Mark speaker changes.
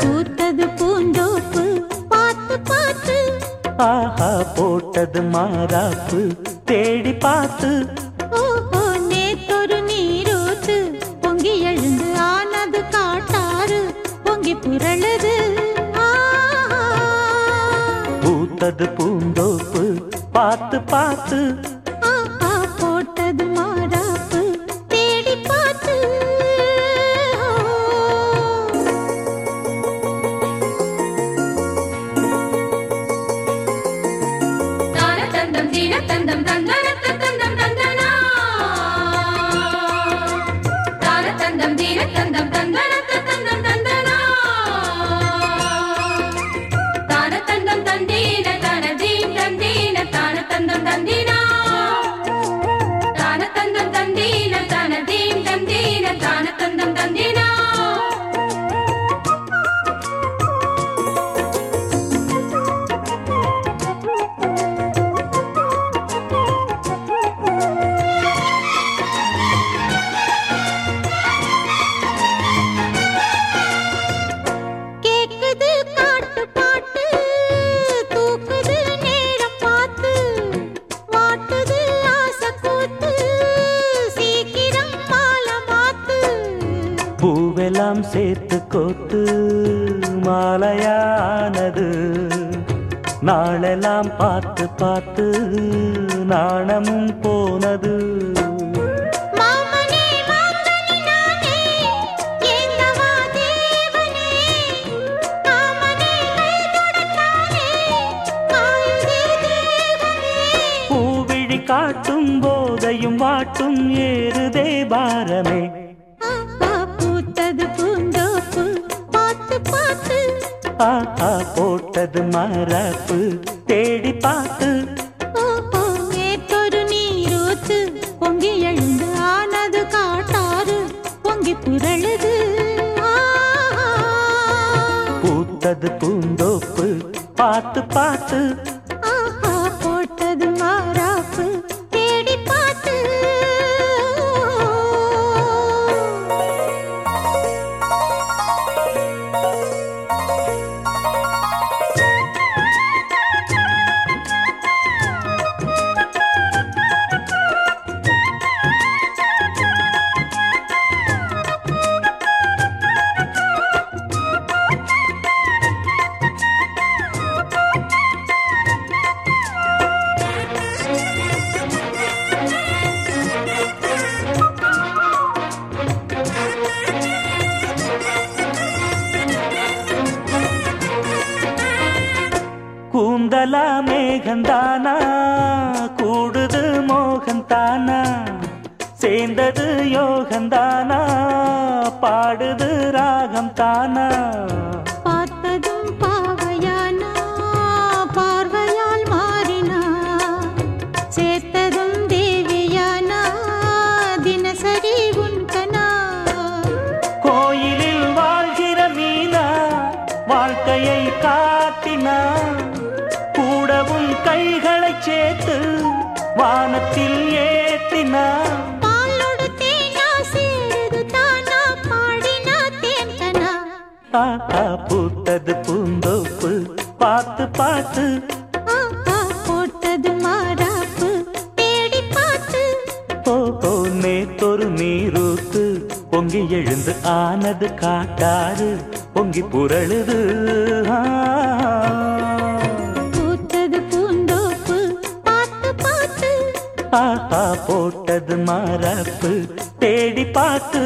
Speaker 1: பூத்தது பூந்தோப்பு பார்த்து பார்த்து.
Speaker 2: ஆஹா போட்டது மாறாப்பு தேடி பார்த்து.
Speaker 1: ஓஹோ நேத்தொரு நீரூத்து பொங்கி எழுந்து ஆனது காட்டாறு பொங்கி புரளுது
Speaker 2: பூத்தது பூந்தோப்பு பார்த்து பார்த்து.
Speaker 1: tan tan tan
Speaker 2: பூவெல்லாம் சேர்த்து கோத்து மாலையானது. நாளெல்லாம் பார்த்து பார்த்து நாணமும் போனது. பூவிழி காட்டும் போதையும் வாட்டும் ஏறுதே பாரமே.
Speaker 1: ஆஹா
Speaker 2: போட்டது மரப்பு தேடி பார்த்து
Speaker 1: நேத்தொரு நீரூத்து பொங்கி எழுந்து ஆனது காட்டாறு. பொங்கி புரளுது ஆஹா.
Speaker 2: பூத்தது பூந்தோப்பு. பார்த்து பார்த்து கூந்தலா மேகந்தானா? கூடுது மோகந்தானா? சேர்ந்தது யோகந்தானா? பாடுது ராகம் தானா கூடவும் கைகளை சேர்த்து வானத்தில் ஆஹா பூத்தது பூந்தோப்பு பார்த்து பார்த்து.
Speaker 1: போட்டது மாறாப்பு தேடி பார்த்து.
Speaker 2: ஓஹோ நேத்தொரு நீரூத்து பொங்கி எழுந்து ஆனது காட்டாறு பொங்கி புரளுது. ஆ. தாத்தா போட்டது மரப்பு தேடி பார்த்து